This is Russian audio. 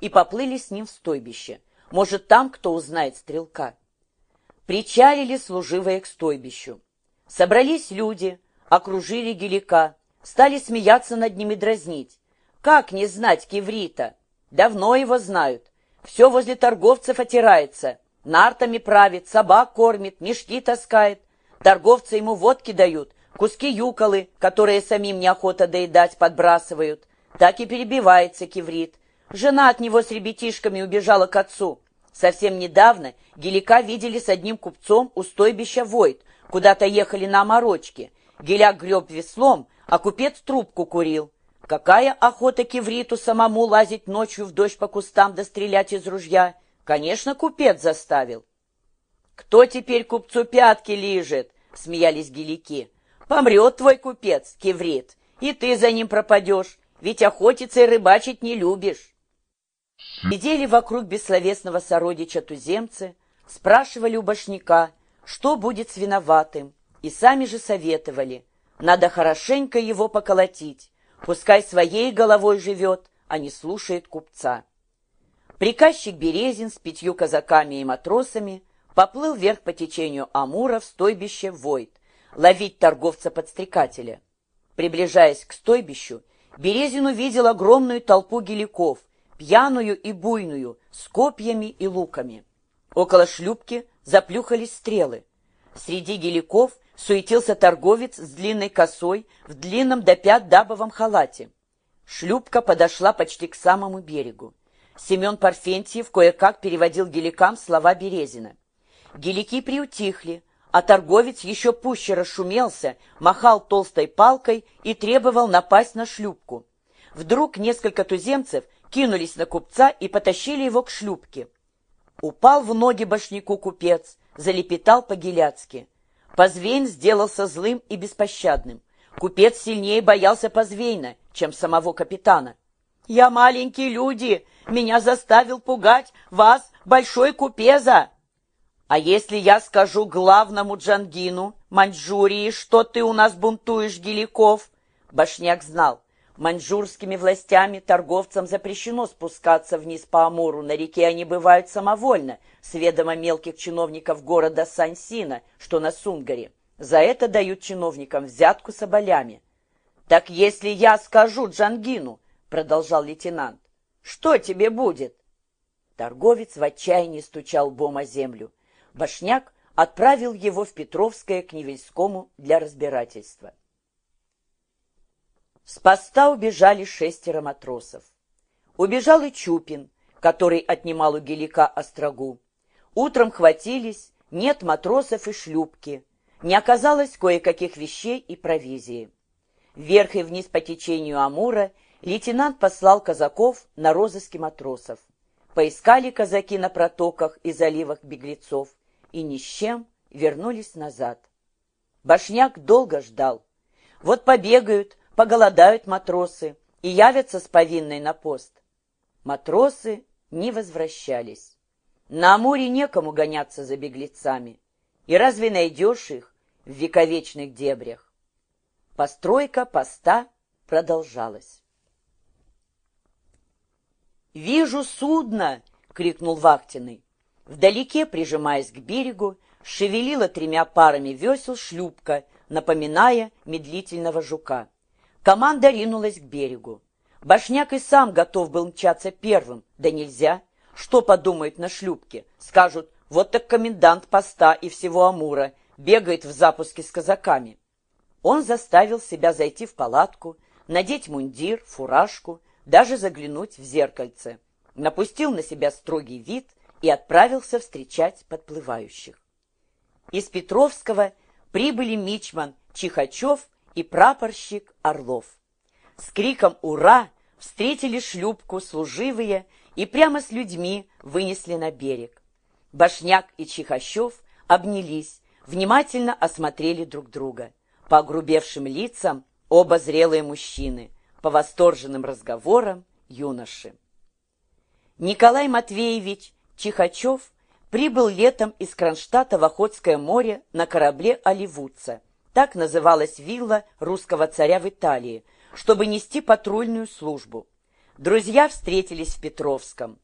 и поплыли с ним в стойбище. Может, там кто узнает стрелка. Причалили служивые к стойбищу. Собрались люди, окружили гелика, стали смеяться над ними дразнить. Как не знать киврита? Давно его знают. Все возле торговцев отирается. Нартами правит, собак кормит, мешки таскает. Торговцы ему водки дают, куски юколы, которые самим неохота доедать, подбрасывают. Так и перебивается киврит. Жена от него с ребятишками убежала к отцу. Совсем недавно Гелика видели с одним купцом у стойбища Войт. Куда-то ехали на оморочке. Геляк греб веслом, а купец трубку курил. Какая охота кивриту самому лазить ночью в дождь по кустам да стрелять из ружья? Конечно, купец заставил. «Кто теперь купцу пятки лижет?» — смеялись гелики. «Помрет твой купец, киврит, и ты за ним пропадешь, ведь охотиться и рыбачить не любишь». Сидели вокруг бессловесного сородича туземцы, спрашивали у башняка, что будет с виноватым, и сами же советовали. Надо хорошенько его поколотить, Пускай своей головой живет, а не слушает купца. Приказчик Березин с пятью казаками и матросами поплыл вверх по течению Амура в стойбище Войт, ловить торговца-подстрекателя. Приближаясь к стойбищу, Березин увидел огромную толпу геликов, пьяную и буйную, с копьями и луками. Около шлюпки заплюхались стрелы. Среди геликов суетился торговец с длинной косой в длинном до пят дабовом халате. Шлюпка подошла почти к самому берегу. Семен Парфентьев кое-как переводил геликам слова Березина. Гелики приутихли, а торговец еще пуще расшумелся, махал толстой палкой и требовал напасть на шлюпку. Вдруг несколько туземцев кинулись на купца и потащили его к шлюпке. Упал в ноги башняку купец, залепетал по-геляцки. Позвейн сделался злым и беспощадным. Купец сильнее боялся Позвейна, чем самого капитана. «Я маленькие люди, меня заставил пугать вас, большой купеза!» «А если я скажу главному Джангину, Маньчжурии, что ты у нас бунтуешь, Геликов?» Башняк знал, Маньчжурскими властями торговцам запрещено спускаться вниз по Амуру. На реке они бывают самовольно, с ведома мелких чиновников города Сансина, что на Сунгаре. За это дают чиновникам взятку соболями. «Так если я скажу Джангину, — продолжал лейтенант, — что тебе будет?» Торговец в отчаянии стучал бом о землю. Башняк отправил его в Петровское к Невельскому для разбирательства. С поста убежали шестеро матросов. Убежал и Чупин, который отнимал у Гелика острогу. Утром хватились, нет матросов и шлюпки. Не оказалось кое-каких вещей и провизии. Вверх и вниз по течению Амура лейтенант послал казаков на розыски матросов. Поискали казаки на протоках и заливах беглецов и ни с чем вернулись назад. Башняк долго ждал. Вот побегают, Поголодают матросы и явятся с повинной на пост. Матросы не возвращались. На Амуре некому гоняться за беглецами. И разве найдешь их в вековечных дебрях? Постройка поста продолжалась. «Вижу судно!» — крикнул Вахтиный. Вдалеке, прижимаясь к берегу, шевелила тремя парами весел шлюпка, напоминая медлительного жука. Команда ринулась к берегу. Башняк и сам готов был мчаться первым. Да нельзя. Что подумают на шлюпке? Скажут, вот так комендант поста и всего Амура бегает в запуске с казаками. Он заставил себя зайти в палатку, надеть мундир, фуражку, даже заглянуть в зеркальце. Напустил на себя строгий вид и отправился встречать подплывающих. Из Петровского прибыли мичман Чихачев и прапорщик Орлов. С криком «Ура!» встретили шлюпку служивые и прямо с людьми вынесли на берег. Башняк и Чихащев обнялись, внимательно осмотрели друг друга. По огрубевшим лицам оба зрелые мужчины, по восторженным разговорам юноши. Николай Матвеевич Чихачев прибыл летом из Кронштадта в Охотское море на корабле «Оливудца», так называлась вилла русского царя в Италии, чтобы нести патрульную службу. Друзья встретились в Петровском.